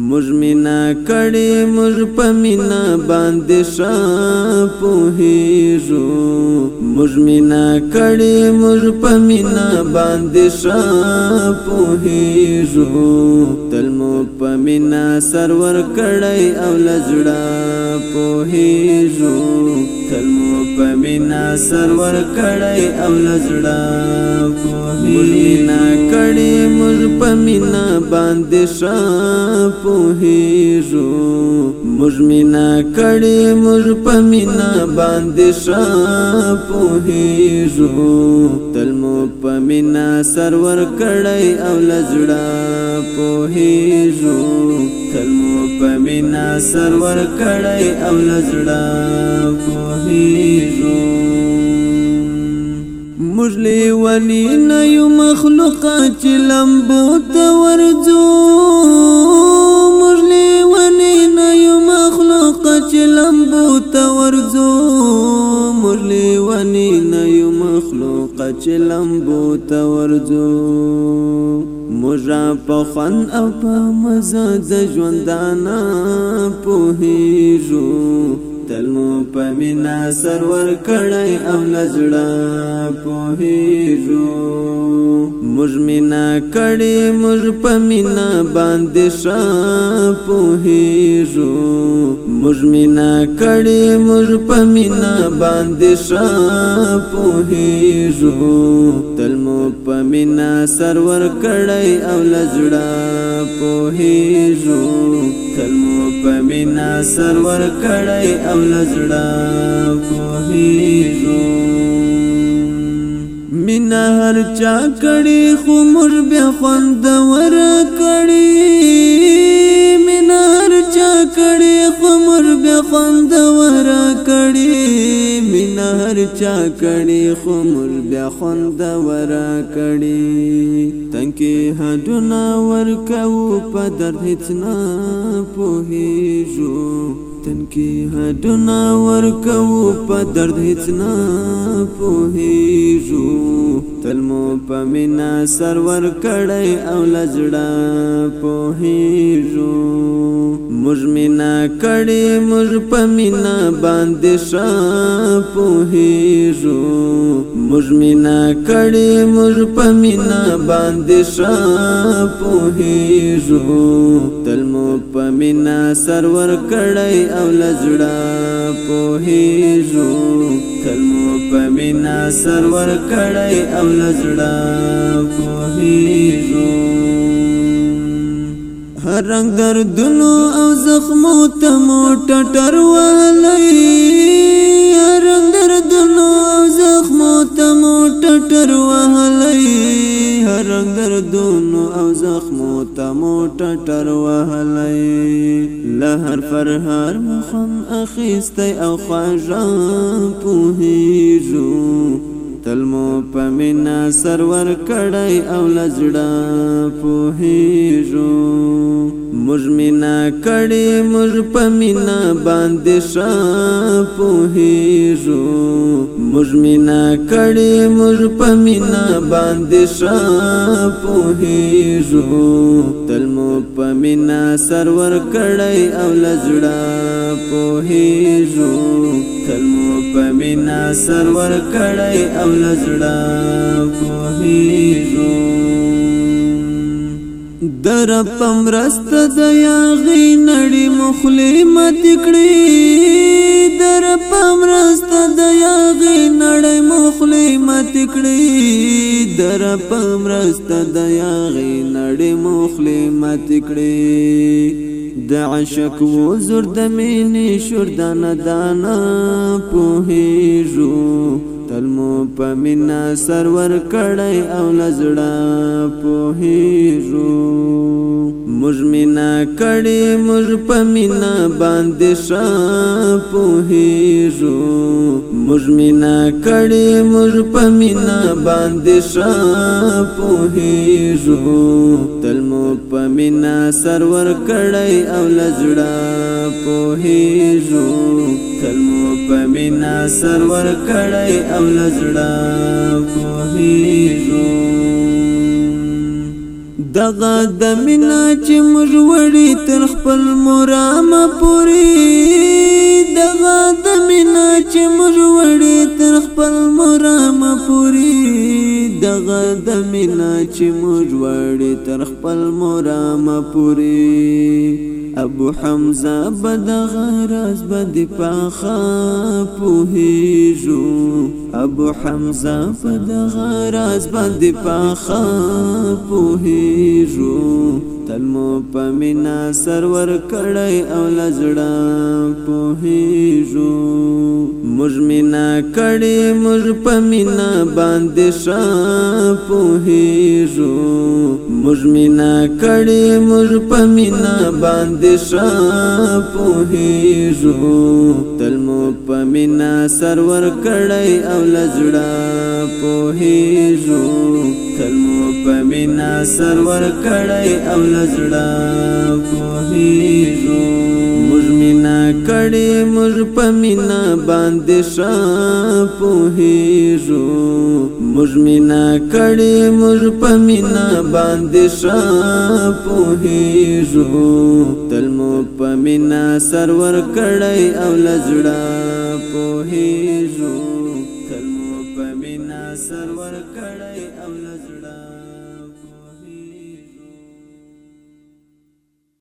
مج مینا کړي مج پمینا باندې شا پوهېږو مج مینا کړي مج پمینا باندې شا پوهېږو تل مو پمینا سرور کړي او لزړه پوهېږو تل مو پمینا سرور کړي او لزړه پوهېږو کړي موږ په مینا باندې شاپو هیجو موږ مینا کړي موږ په مینا باندې شاپو هیجو تلمو په مینا سرور کړي او لزړه په هیجو تلمو په مینا سرور کړي او لزړه په هیجو مجلی ولی نیو مخلوقا چی لمبو تورزو مجلی ولی نیو مخلوقا چی لمبو تورزو مجلی ولی نیو مخلوقا چی لمبو تورزو مجا په خوان او په مزه د ژوندانه پوهیږو تل مو پمینا سرور کړی او نزړه پوهیږو مج مینا کړی مج پمینا باندې شا پوهیږو مج مینا کړی مج پمینا باندې شا پوهیږو تل مو پمینا سرور کړی او لزړه پوهیږو تل مو پمینا سرور کړی او لزړه پوهیږو مینا هر چا کړی خو مر به خوند ور کړی عمر به خوند ور کړي مینا هر چا کړي خمر به خوند ور کړي تنکي هډونه ور کو په درد هیڅ نه پوهیږو تنکی هډونه ورکو په درد هیڅ نه پوهیږو تلمو په مینا سرور کړی او لجړه پوهیږو مر مینا کړي مر پمینا باندې شا پوهیږو مر مینا کړي مر پمینا باندې شا پوهیږو تل مو پمینا سرور کړي او لزړه پوهیږو تل مو پمینا سرور کړي او لزړه پوهیږو رنگ دردونو او زخمو تمو ټټر وهلې رنگ دردونو او زخمو تمو ټټر وهلې رنگ دردونو او زخمو تمو ټټر وهلې لهر فرهار مخم اخیستی او خواجه پوهیږو تلمو پمینا سرور کړی او لزړه پوهی مج مینا کړي مج پمینا باندې شا پوهېږو مج مینا کړي مج پمینا باندې شا پوهېږو تل مو پمینا سرور کړي او لزړه پوهېږو تل مو پمینا سرور کړي او لزړه پوهېږو در پمرست د یاغی نړی مخلی مات کړی در پمرست د یاغی نړی مخلی مات کړی در پمرست د یاغی نړی مخلی مات کړی د عشق وزر د مینې شور دانه دانه پوهیږو زلمو په مینا سرور کړی او لزړه پوهیږو موږ مینا کړی موږ په مینا باندې شا پوهیږو موږ مینا کړی موږ په مینا باندې شا پوهیږو تلمو په مینا سرور کړی او لزړه پوهیږو تل مو په مینا سرور کړی او لزړه پوهیږو دغه د مینا چې موږ وړي تر خپل مرام پوری دغه د مینا چې موږ وړي تر خپل مرام پوری دغه د مینا چې موږ وړي تر خپل مرام پوری ابو حمزه بد غرض بد پخا پوهیجو ابو حمزه بد غرض بد پخا پوهیجو تل مو پمینا سرور کړی او لزړه پوهیږو مج مینا کړی مج پمینا باندې شا پوهیږو مج مینا کړی مج پمینا باندې شا پوهیږو تل مو پمینا سرور کړی او لزړه پوهیږو تل مو پمینا سرور کړی او زړه پوهیږو موږ مینا کړي موږ په مینا باندې شا پوهیږو موږ مینا کړي موږ په مینا باندې شا پوهیږو تل مو په مینا سرور کړي او لزړه پوهیږو تل مو په مینا سرور